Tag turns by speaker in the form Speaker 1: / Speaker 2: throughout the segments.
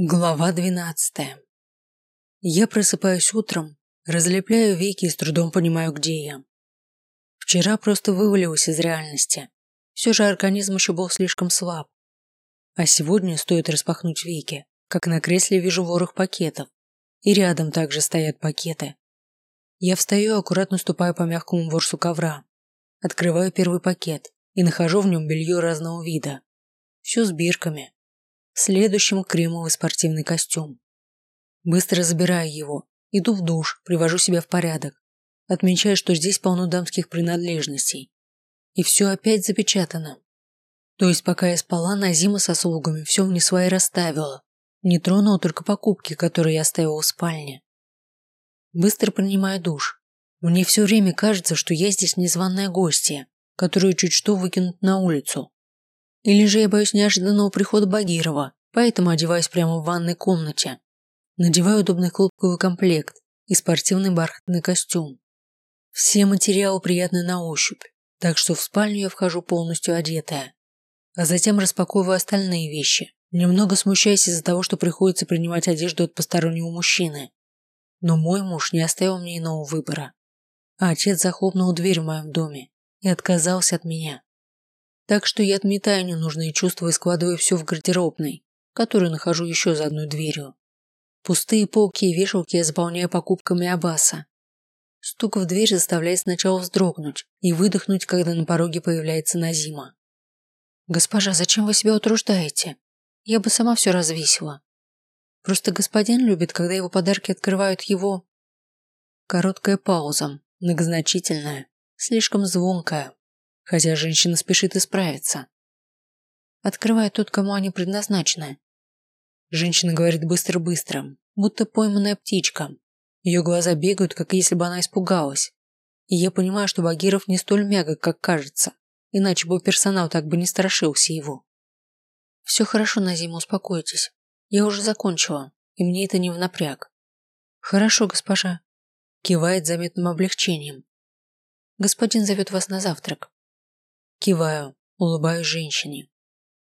Speaker 1: Глава двенадцатая. Я просыпаюсь утром, разлепляю веки и с трудом понимаю, где я. Вчера просто вывалилась из реальности. Все же организм еще был слишком слаб. А сегодня стоит распахнуть веки, как на кресле вижу ворох пакетов. И рядом также стоят пакеты. Я встаю аккуратно ступаю по мягкому ворсу ковра. Открываю первый пакет и нахожу в нем белье разного вида. Все с бирками, Следующим кремовый спортивный костюм. Быстро забираю его, иду в душ, привожу себя в порядок, отмечаю, что здесь полно дамских принадлежностей. И все опять запечатано. То есть, пока я спала, Назима со слугами все мне свои расставила. Не тронула только покупки, которые я оставила в спальне. Быстро принимаю душ. Мне все время кажется, что я здесь незваная гостья, которую чуть что выкинут на улицу. Или же я боюсь неожиданного прихода Багирова, поэтому одеваюсь прямо в ванной комнате. Надеваю удобный хлопковый комплект и спортивный бархатный костюм. Все материалы приятны на ощупь, так что в спальню я вхожу полностью одетая. А затем распаковываю остальные вещи, немного смущаясь из-за того, что приходится принимать одежду от постороннего мужчины. Но мой муж не оставил мне иного выбора. А отец захлопнул дверь в моем доме и отказался от меня. Так что я отметаю ненужные чувства и складываю все в гардеробной, которую нахожу еще за одной дверью. Пустые полки и вешалки я заполняю покупками Абаса. Стук в дверь заставляет сначала вздрогнуть и выдохнуть, когда на пороге появляется Назима. «Госпожа, зачем вы себя утруждаете? Я бы сама все развесила. Просто господин любит, когда его подарки открывают его...» Короткая пауза, многозначительная, слишком звонкая, хотя женщина спешит исправиться. Открывая тот, кому они предназначены. Женщина говорит быстро-быстро, будто пойманная птичка. Ее глаза бегают, как если бы она испугалась. И я понимаю, что Багиров не столь мягок, как кажется, иначе бы персонал так бы не страшился его. Все хорошо, Назима, успокойтесь. Я уже закончила, и мне это не в напряг. Хорошо, госпожа. Кивает заметным облегчением. Господин зовет вас на завтрак. Киваю, улыбаюсь женщине.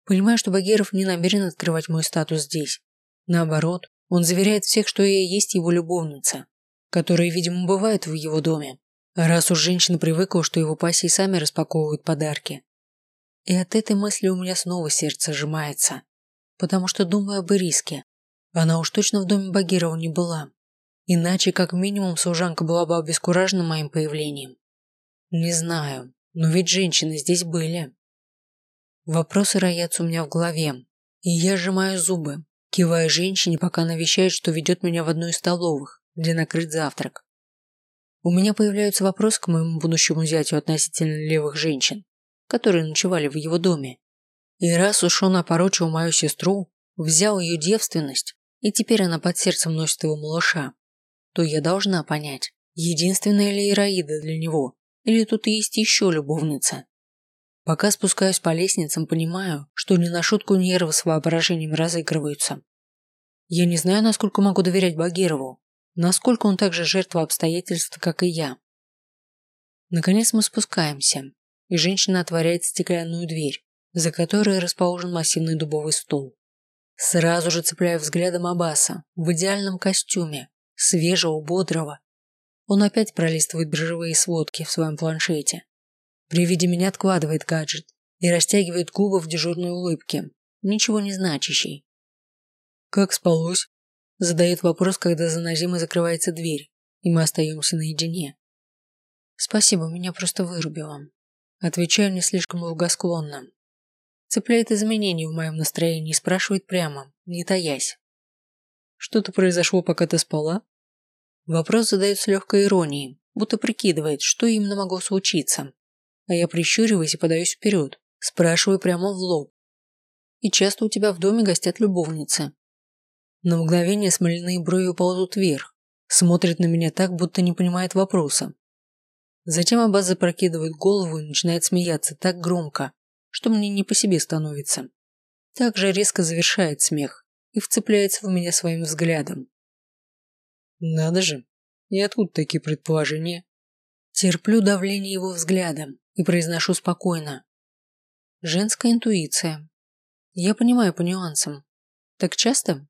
Speaker 1: Понимаю, что Багиров не намерен открывать мой статус здесь. Наоборот, он заверяет всех, что я есть его любовница, которая, видимо, бывает в его доме. раз уж женщина привыкла, что его пассии сами распаковывают подарки. И от этой мысли у меня снова сердце сжимается, потому что думаю об Ириске. Она уж точно в доме Багирова не была. Иначе, как минимум, служанка была бы обескуражена моим появлением. Не знаю, но ведь женщины здесь были. Вопросы роятся у меня в голове, и я сжимаю зубы, кивая женщине, пока она вещает, что ведет меня в одну из столовых, где накрыт завтрак. У меня появляются вопросы к моему будущему зятю относительно левых женщин, которые ночевали в его доме. И раз уж он опорочил мою сестру, взял ее девственность, и теперь она под сердцем носит его малыша, то я должна понять, единственная ли Ираида для него или тут есть еще любовница? Пока спускаюсь по лестницам, понимаю, что не на шутку нервы с воображением разыгрываются. Я не знаю, насколько могу доверять Багирову, насколько он также жертва обстоятельств, как и я. Наконец мы спускаемся, и женщина отворяет стеклянную дверь, за которой расположен массивный дубовый стол. Сразу же цепляю взглядом Абаса в идеальном костюме, свежего, бодрого, он опять пролистывает биржевые сводки в своем планшете. При виде меня откладывает гаджет и растягивает губы в дежурной улыбке, ничего не значащей. «Как спалось?» Задает вопрос, когда за Назимой закрывается дверь, и мы остаемся наедине. «Спасибо, меня просто вырубило». Отвечаю не слишком благосклонно. Цепляет изменения в моем настроении и спрашивает прямо, не таясь. «Что-то произошло, пока ты спала?» Вопрос задает с легкой иронией, будто прикидывает, что именно могло случиться. А я прищуриваюсь и подаюсь вперед, спрашиваю прямо в лоб. И часто у тебя в доме гостят любовницы. На мгновение смоляные брови ползут вверх, смотрит на меня так, будто не понимает вопроса. Затем Аббас запрокидывает голову и начинает смеяться так громко, что мне не по себе становится. Так же резко завершает смех и вцепляется в меня своим взглядом. Надо же. И откуда такие предположения? Терплю давление его взглядом и произношу спокойно. Женская интуиция. Я понимаю по нюансам. Так часто?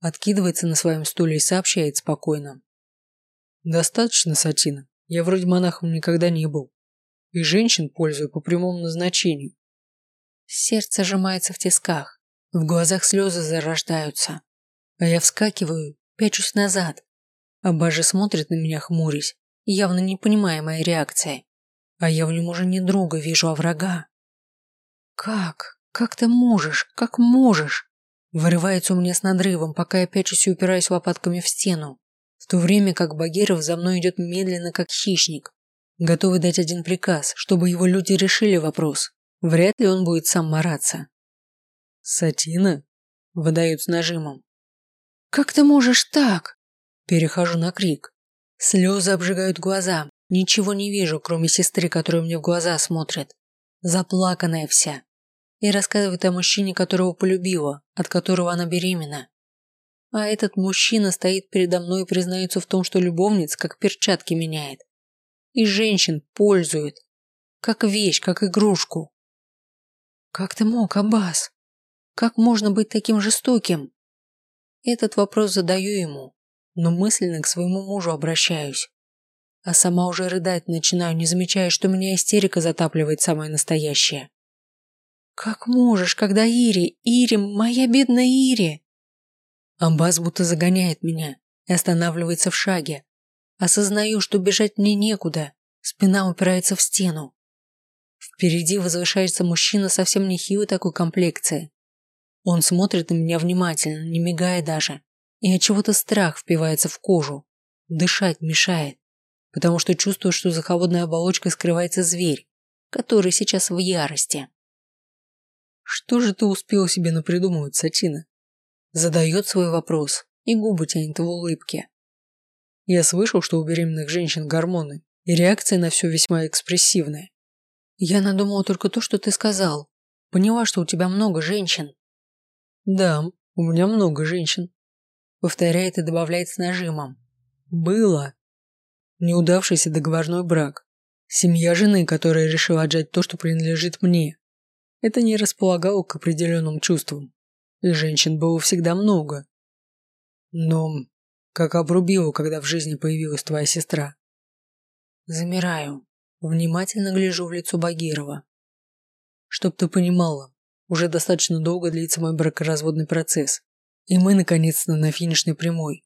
Speaker 1: Откидывается на своем стуле и сообщает спокойно. Достаточно, Сатина. Я вроде монахом никогда не был. И женщин пользую по прямому назначению. Сердце сжимается в тисках. В глазах слезы зарождаются. А я вскакиваю, пячусь назад. Абажа смотрит на меня хмурясь, явно не понимая моей реакции. А я в нем уже не друга вижу, а врага. Как? Как ты можешь? Как можешь? Вырывается у меня с надрывом, пока я пячусь и упираюсь лопатками в стену в то время как Багиров за мной идет медленно, как хищник, готовый дать один приказ, чтобы его люди решили вопрос. Вряд ли он будет сам мараться. «Сатина?» – выдают с нажимом. «Как ты можешь так?» Перехожу на крик. Слезы обжигают глаза. Ничего не вижу, кроме сестры, которая мне в глаза смотрит. Заплаканная вся. И рассказывает о мужчине, которого полюбила, от которого она беременна. А этот мужчина стоит передо мной и признается в том, что любовниц как перчатки меняет. И женщин пользует. Как вещь, как игрушку. Как ты мог, Аббас? Как можно быть таким жестоким? Этот вопрос задаю ему, но мысленно к своему мужу обращаюсь. А сама уже рыдать начинаю, не замечая, что меня истерика затапливает самое настоящее. Как можешь, когда Ири, Ири, моя бедная Ири? Амбас будто загоняет меня и останавливается в шаге. Осознаю, что бежать мне некуда, спина упирается в стену. Впереди возвышается мужчина совсем не хилой такой комплекции. Он смотрит на меня внимательно, не мигая даже, и от чего-то страх впивается в кожу. Дышать мешает, потому что чувствую, что за холодной оболочкой скрывается зверь, который сейчас в ярости. Что же ты успел себе напридумывать, Сатина? Задает свой вопрос, и губы тянет в улыбке. Я слышал, что у беременных женщин гормоны, и реакция на все весьма экспрессивная. Я надумала только то, что ты сказал. Поняла, что у тебя много женщин. Да, у меня много женщин. Повторяет и добавляет с нажимом. Было. Неудавшийся договорной брак. Семья жены, которая решила отжать то, что принадлежит мне. Это не располагало к определенным чувствам и женщин было всегда много. Но как обрубило, когда в жизни появилась твоя сестра. Замираю, внимательно гляжу в лицо Багирова. Чтоб ты понимала, уже достаточно долго длится мой бракоразводный процесс, и мы наконец-то на финишной прямой.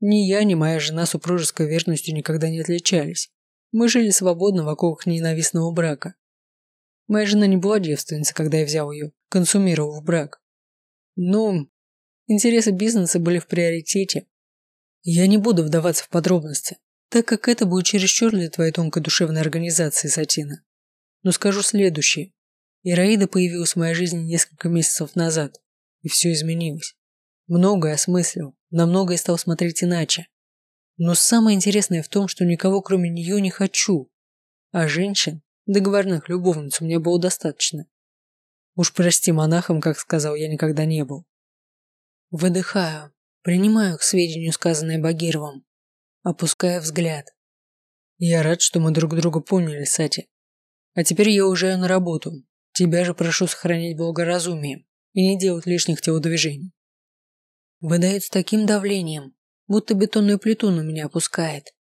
Speaker 1: Ни я, ни моя жена супружеской верностью никогда не отличались. Мы жили свободно в оковах ненавистного брака. Моя жена не была девственницей, когда я взял ее, консумировав брак. Ну, интересы бизнеса были в приоритете. Я не буду вдаваться в подробности, так как это будет чересчур для твоей тонкой душевной организации, Сатина. Но скажу следующее. Ираида появилась в моей жизни несколько месяцев назад, и все изменилось. Многое осмыслил, на многое стал смотреть иначе. Но самое интересное в том, что никого кроме нее не хочу. А женщин, договорных любовниц, у меня было достаточно. Уж прости монахом, как сказал, я никогда не был. Выдыхаю, принимаю к сведению сказанное Багировым, опуская взгляд. Я рад, что мы друг друга поняли, Сати. А теперь я уезжаю на работу. Тебя же прошу сохранять благоразумие и не делать лишних телодвижений. Выдает с таким давлением, будто бетонную плиту на меня опускает.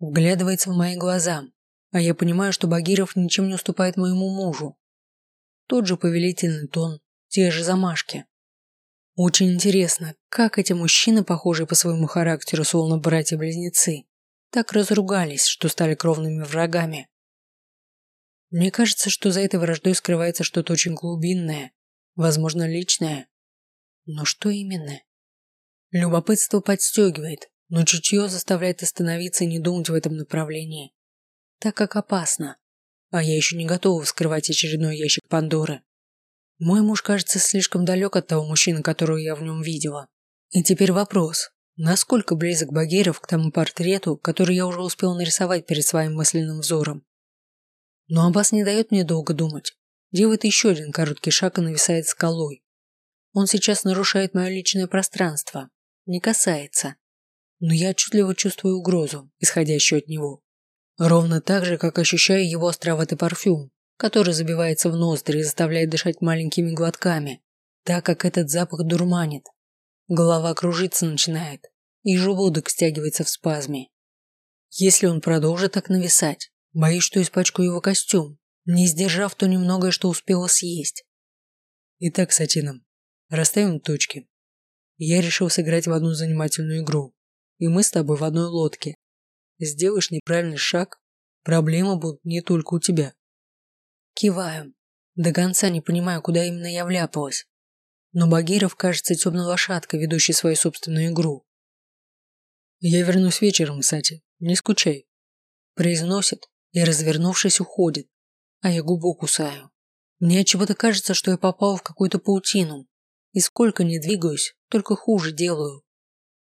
Speaker 1: Вглядывается в мои глаза, а я понимаю, что Багиров ничем не уступает моему мужу. Тот же повелительный тон, те же замашки. Очень интересно, как эти мужчины, похожие по своему характеру, словно братья-близнецы, так разругались, что стали кровными врагами. Мне кажется, что за этой враждой скрывается что-то очень глубинное, возможно, личное. Но что именно? Любопытство подстегивает, но чутье заставляет остановиться и не думать в этом направлении, так как опасно. А я еще не готова вскрывать очередной ящик Пандоры. Мой муж кажется слишком далек от того мужчины, которого я в нем видела. И теперь вопрос. Насколько близок Багиров к тому портрету, который я уже успел нарисовать перед своим мысленным взором? Но Аббас не дает мне долго думать. Делает еще один короткий шаг и нависает скалой. Он сейчас нарушает мое личное пространство. Не касается. Но я отчетливо чувствую угрозу, исходящую от него. Ровно так же, как ощущаю его островатый парфюм, который забивается в ноздри и заставляет дышать маленькими глотками, так как этот запах дурманит. Голова кружиться начинает, и желудок стягивается в спазме. Если он продолжит так нависать, боюсь, что испачкаю его костюм, не сдержав то немногое, что успела съесть. Итак, Сатином, расставим точки. Я решил сыграть в одну занимательную игру, и мы с тобой в одной лодке. Сделаешь неправильный шаг, проблемы будут не только у тебя. Киваю. До конца не понимаю, куда именно я вляпалась. Но Багиров кажется темной лошадкой, ведущей свою собственную игру. Я вернусь вечером, кстати, не скучай. Произносит и, развернувшись, уходит, а я губу кусаю. Мне чего-то кажется, что я попал в какую-то паутину, и сколько не двигаюсь, только хуже делаю.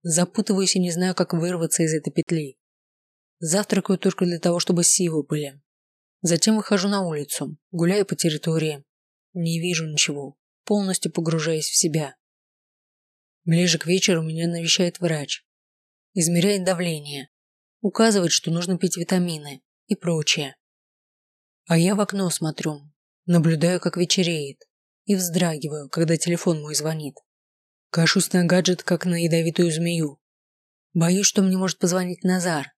Speaker 1: Запутываюсь и не знаю, как вырваться из этой петли. Завтракаю только для того, чтобы силы были. Затем выхожу на улицу, гуляю по территории. Не вижу ничего, полностью погружаясь в себя. Ближе к вечеру меня навещает врач. Измеряет давление. Указывает, что нужно пить витамины и прочее. А я в окно смотрю, наблюдаю, как вечереет, и вздрагиваю, когда телефон мой звонит. Кашусь на гаджет, как на ядовитую змею. Боюсь, что мне может позвонить Назар.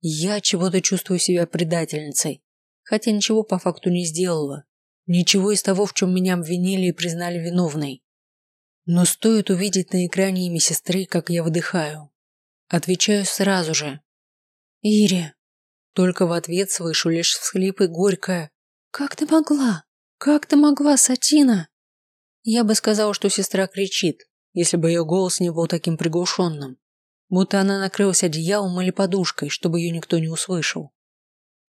Speaker 1: Я чего-то чувствую себя предательницей, хотя ничего по факту не сделала. Ничего из того, в чем меня обвинили и признали виновной. Но стоит увидеть на экране имя сестры, как я выдыхаю. Отвечаю сразу же. «Ире». Только в ответ слышу лишь всхлипы горькое. «Как ты могла? Как ты могла, Сатина?» Я бы сказала, что сестра кричит, если бы ее голос не был таким приглушенным. Будто она накрылась одеялом или подушкой, чтобы ее никто не услышал.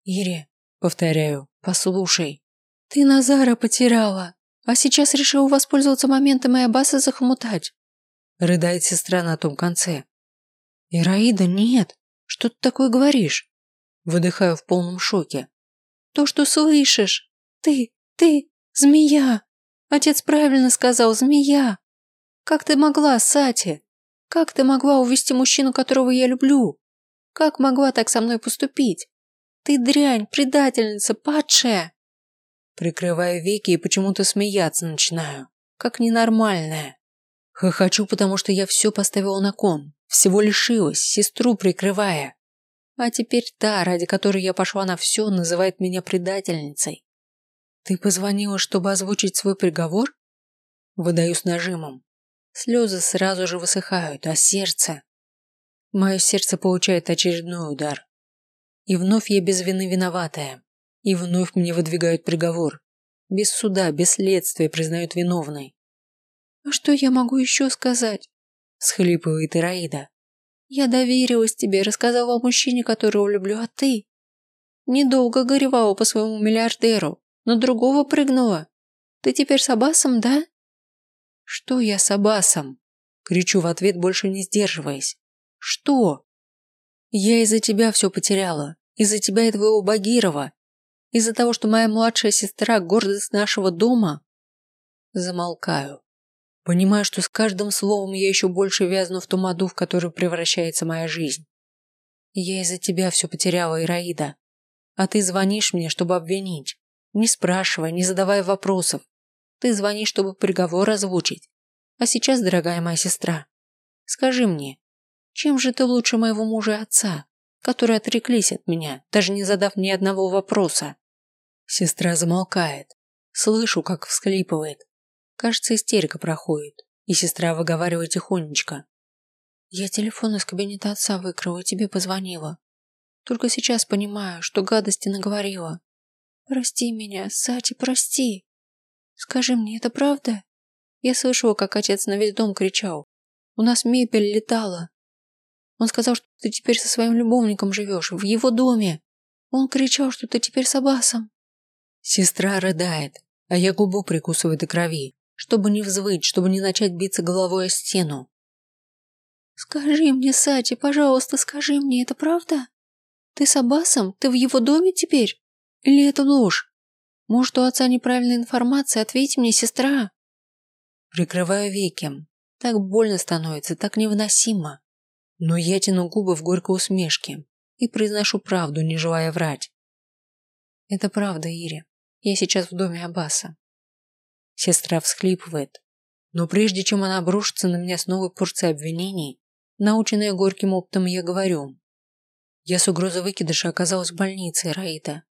Speaker 1: «Ире», — повторяю, — «послушай, ты Назара потеряла, а сейчас решила воспользоваться моментом и Аббаса захомутать». Рыдает сестра на том конце. «Ираида, нет! Что ты такое говоришь?» Выдыхаю в полном шоке. «То, что слышишь! Ты, ты, змея! Отец правильно сказал, змея! Как ты могла, Сати? Как ты могла увести мужчину, которого я люблю? Как могла так со мной поступить? Ты дрянь, предательница, падшая!» Прикрываю веки и почему-то смеяться начинаю, как ненормальная. Хохочу, потому что я все поставила на кон, всего лишилась, сестру прикрывая. А теперь та, ради которой я пошла на все, называет меня предательницей. Ты позвонила, чтобы озвучить свой приговор? Выдаю с нажимом. Слезы сразу же высыхают, а сердце... Мое сердце получает очередной удар. И вновь я без вины виноватая. И вновь мне выдвигают приговор. Без суда, без следствия признают виновной. «А что я могу еще сказать?» – схлипывает Ираида. «Я доверилась тебе, рассказала о мужчине, которого люблю, а ты? Недолго горевала по своему миллиардеру, но другого прыгнула. Ты теперь с Абасом, да?» «Что я с Абасом?» – кричу в ответ, больше не сдерживаясь. «Что?» «Я из-за тебя все потеряла, из-за тебя и твоего Багирова, из-за того, что моя младшая сестра – гордость нашего дома?» Замолкаю. Понимаю, что с каждым словом я еще больше вязну в том аду, в который превращается моя жизнь. Я из-за тебя все потеряла, Ираида. А ты звонишь мне, чтобы обвинить. Не спрашивая, не задавая вопросов. Ты звонишь, чтобы приговор озвучить. А сейчас, дорогая моя сестра, скажи мне, чем же ты лучше моего мужа и отца, которые отреклись от меня, даже не задав ни одного вопроса? Сестра замолкает. Слышу, как всхлипывает. Кажется, истерика проходит, и сестра выговаривает тихонечко. Я телефон из кабинета отца выкрала тебе позвонила. Только сейчас понимаю, что гадости наговорила. Прости меня, Сати, прости. Скажи мне, это правда? Я слышала, как отец на весь дом кричал. У нас мебель летала. Он сказал, что ты теперь со своим любовником живешь, в его доме. Он кричал, что ты теперь с Абасом. Сестра рыдает, а я губу прикусываю до крови чтобы не взвыть, чтобы не начать биться головой о стену. «Скажи мне, Сати, пожалуйста, скажи мне, это правда? Ты с Аббасом? Ты в его доме теперь? Или это ложь? Может, у отца неправильная информация? Ответь мне, сестра!» Прикрываю веки. Так больно становится, так невыносимо. Но я тяну губы в горькой усмешке и произношу правду, не желая врать. Это правда, Ире. Я сейчас в доме Аббаса. Сестра всхлипывает. Но прежде чем она обрушится на меня с новой порцией обвинений, наученная горьким опытом, я говорю. Я с угрозой выкидыша оказалась в больнице, Раида.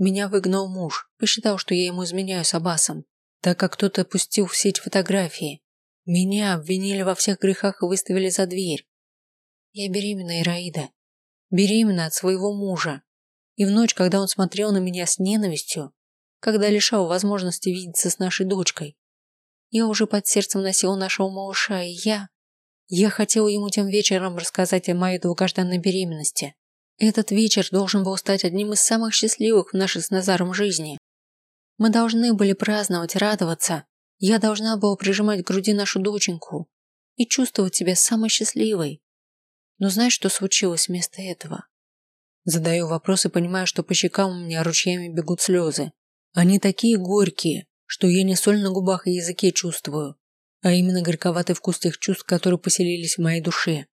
Speaker 1: Меня выгнал муж, посчитал, что я ему изменяю с Абасом, так как кто-то пустил в сеть фотографии. Меня обвинили во всех грехах и выставили за дверь. Я беременна, Ираида. Беременна от своего мужа. И в ночь, когда он смотрел на меня с ненавистью, когда лишал возможности видеться с нашей дочкой, я уже под сердцем носила нашего малыша, и я... Я хотела ему тем вечером рассказать о моей долгожданной беременности. Этот вечер должен был стать одним из самых счастливых в нашей с Назаром жизни. Мы должны были праздновать, радоваться. Я должна была прижимать к груди нашу доченьку и чувствовать себя самой счастливой. Но знаешь, что случилось вместо этого? Задаю вопрос и понимаю, что по щекам у меня ручьями бегут слезы. Они такие горькие, что я не соль на губах и языке чувствую, а именно горьковатый вкус тех чувств, которые поселились в моей душе.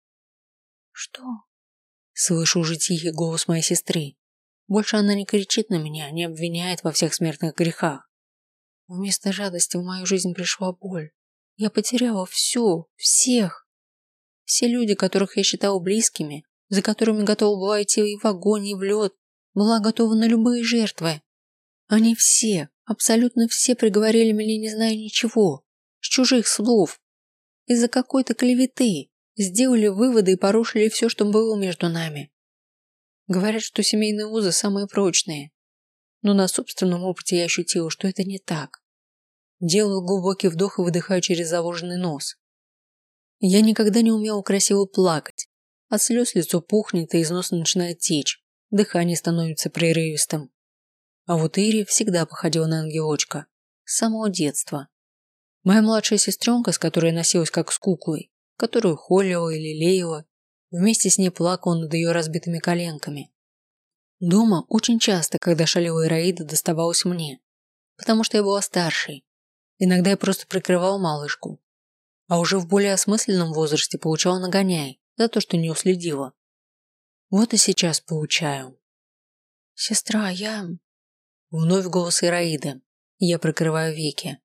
Speaker 1: Что? Слышу уже тихий голос моей сестры. Больше она не кричит на меня, не обвиняет во всех смертных грехах. Вместо радости в мою жизнь пришла боль. Я потеряла все, всех. Все люди, которых я считала близкими, за которыми готова была идти и в огонь, и в лед, была готова на любые жертвы. Они все, Абсолютно все приговорили меня, не зная ничего, с чужих слов. Из-за какой-то клеветы сделали выводы и порушили все, что было между нами. Говорят, что семейные узы самые прочные. Но на собственном опыте я ощутила, что это не так. Делаю глубокий вдох и выдыхаю через заложенный нос. Я никогда не умела красиво плакать. От слез лицо пухнет и из носа начинает течь. Дыхание становится прерывистым. А вот Ири всегда походила на ангелочка. С самого детства. Моя младшая сестренка, с которой я носилась как с куклой, которую холила и лелеяла, вместе с ней плакала над ее разбитыми коленками. Дома очень часто, когда шалила Ираида, доставалась мне, потому что я была старшей. Иногда я просто прикрывал малышку, а уже в более осмысленном возрасте получала нагоняй за то, что не уследила. Вот и сейчас получаю. Сестра, я... Вновь голос Ираиды. Я прикрываю веки.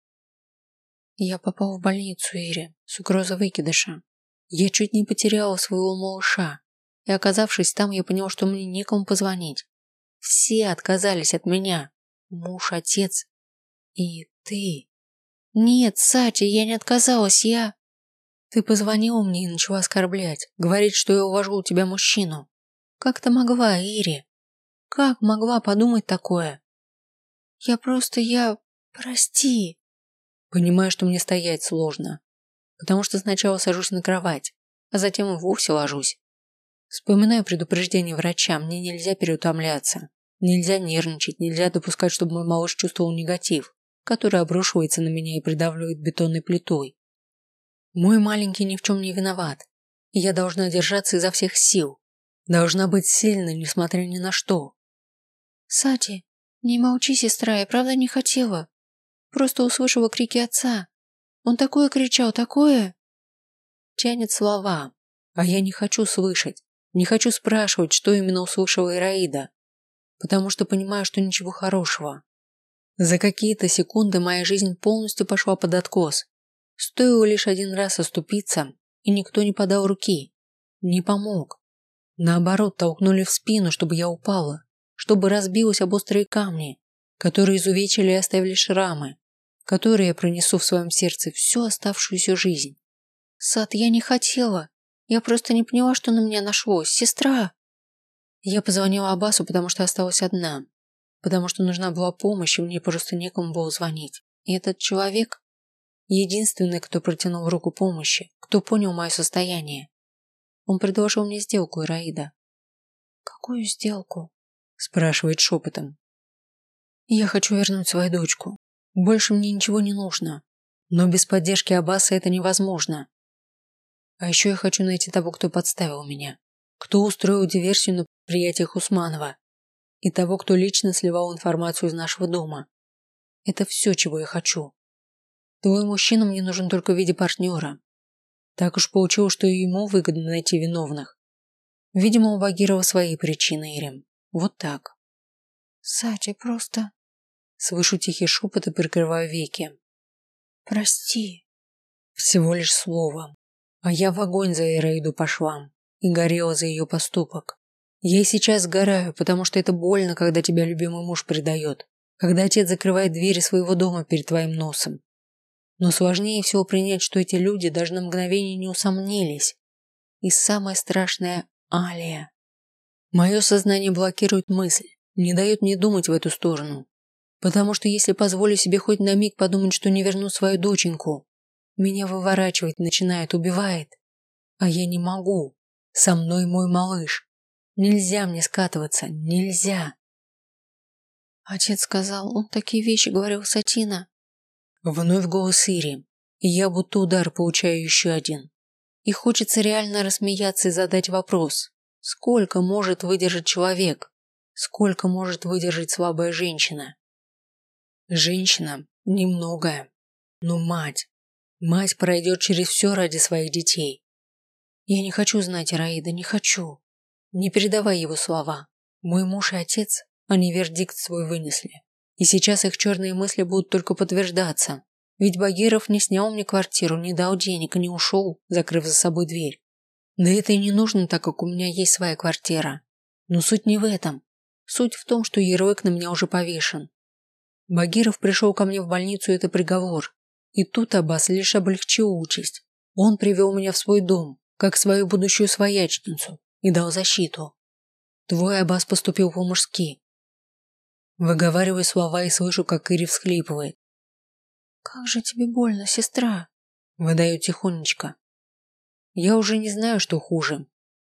Speaker 1: Я попал в больницу, Ире, с угрозой выкидыша. Я чуть не потеряла своего малыша. И оказавшись там, я поняла, что мне некому позвонить. Все отказались от меня. Муж, отец и ты. Нет, Сати, я не отказалась, я... Ты позвонила мне и начала оскорблять, говорить, что я увожу у тебя мужчину. Как ты могла, Ире? Как могла подумать такое? Я просто, я... Прости. Понимаю, что мне стоять сложно. Потому что сначала сажусь на кровать, а затем и вовсе ложусь. Вспоминаю предупреждение врача, мне нельзя переутомляться. Нельзя нервничать, нельзя допускать, чтобы мой малыш чувствовал негатив, который обрушивается на меня и придавливает бетонной плитой. Мой маленький ни в чем не виноват, и я должна держаться изо всех сил. Должна быть сильной, несмотря ни на что. Сати, «Не молчи, сестра, я правда не хотела. Просто услышала крики отца. Он такое кричал, такое...» Тянет слова, а я не хочу слышать, не хочу спрашивать, что именно услышала Ираида, потому что понимаю, что ничего хорошего. За какие-то секунды моя жизнь полностью пошла под откос. Стоило лишь один раз оступиться, и никто не подал руки, не помог. Наоборот, толкнули в спину, чтобы я упала чтобы разбилась об острые камни, которые изувечили и оставили шрамы, которые я пронесу в своем сердце всю оставшуюся жизнь. Сад, я не хотела. Я просто не поняла, что на меня нашлось. Сестра! Я позвонила Абасу, потому что осталась одна. Потому что нужна была помощь, и мне просто некому было звонить. И этот человек – единственный, кто протянул руку помощи, кто понял мое состояние. Он предложил мне сделку, Ираида. Какую сделку? спрашивает шепотом. Я хочу вернуть свою дочку. Больше мне ничего не нужно. Но без поддержки Аббаса это невозможно. А еще я хочу найти того, кто подставил меня. Кто устроил диверсию на предприятиях Усманова. И того, кто лично сливал информацию из нашего дома. Это все, чего я хочу. Твой мужчина мне нужен только в виде партнера. Так уж получилось, что и ему выгодно найти виновных. Видимо, у Багирова свои причины, Ирем. Вот так. Сати, просто... Слышу тихий шепот и прикрываю веки. Прости. Всего лишь слово. А я в огонь за Ираиду по швам и горела за ее поступок. Я и сейчас сгораю, потому что это больно, когда тебя любимый муж предает, когда отец закрывает двери своего дома перед твоим носом. Но сложнее всего принять, что эти люди даже на мгновение не усомнились. И самое страшное – Алия. Мое сознание блокирует мысль, не дает мне думать в эту сторону. Потому что если позволю себе хоть на миг подумать, что не верну свою доченьку, меня выворачивает, начинает, убивает. А я не могу. Со мной мой малыш. Нельзя мне скатываться, нельзя.
Speaker 2: Отец сказал, он такие вещи говорил Сатина.
Speaker 1: Вновь голос Ири, и я будто удар получаю еще один. И хочется реально рассмеяться и задать вопрос. Сколько может выдержать человек? Сколько может выдержать слабая женщина? Женщина немногое, но мать. Мать пройдет через все ради своих детей. Я не хочу знать Раида, не хочу. Не передавай его слова. Мой муж и отец, они вердикт свой вынесли. И сейчас их черные мысли будут только подтверждаться. Ведь Багиров не снял мне квартиру, не дал денег и не ушел, закрыв за собой дверь. Да это и не нужно, так как у меня есть своя квартира. Но суть не в этом. Суть в том, что ярлык на меня уже повешен. Багиров пришел ко мне в больницу, это приговор. И тут Аббас лишь облегчил участь. Он привел меня в свой дом, как свою будущую своячницу, и дал защиту. Твой Аббас поступил по-мужски. Выговариваю слова и слышу, как Ири всхлипывает.
Speaker 2: «Как же тебе больно, сестра?»
Speaker 1: Выдаю тихонечко. Я уже не знаю, что хуже.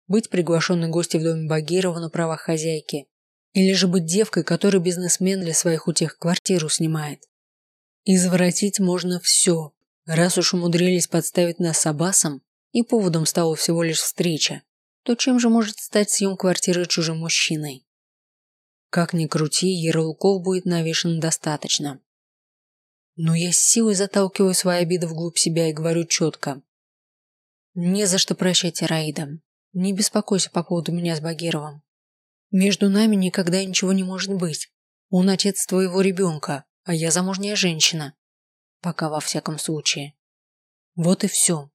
Speaker 1: Быть приглашенной гостью в доме Багирова на правах хозяйки или же быть девкой, которой бизнесмен для своих утех квартиру снимает. Извратить можно все, раз уж умудрились подставить нас с Абасом, и поводом стала всего лишь встреча, то чем же может стать съем квартиры чужим мужчиной? Как ни крути, ярлыков будет навешено достаточно. Но я с силой заталкиваю свои обиды вглубь себя и говорю четко. Не за что прощать, Раида. Не беспокойся по поводу меня с Багировым. Между нами никогда ничего не может быть. Он отец твоего ребенка, а я замужняя женщина. Пока во всяком случае. Вот и все.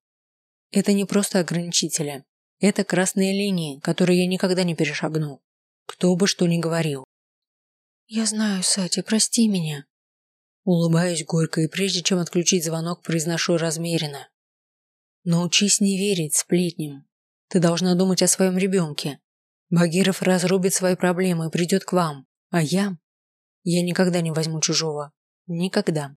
Speaker 1: Это не просто ограничители. Это красные линии, которые я никогда не перешагну. Кто бы что ни говорил.
Speaker 2: Я знаю, Сати, прости меня.
Speaker 1: Улыбаюсь горько и прежде чем отключить звонок, произношу размеренно. Научись не верить сплетням. Ты должна думать о своем ребенке. Багиров разрубит свои проблемы и придет к вам. А я? Я никогда не возьму чужого. Никогда.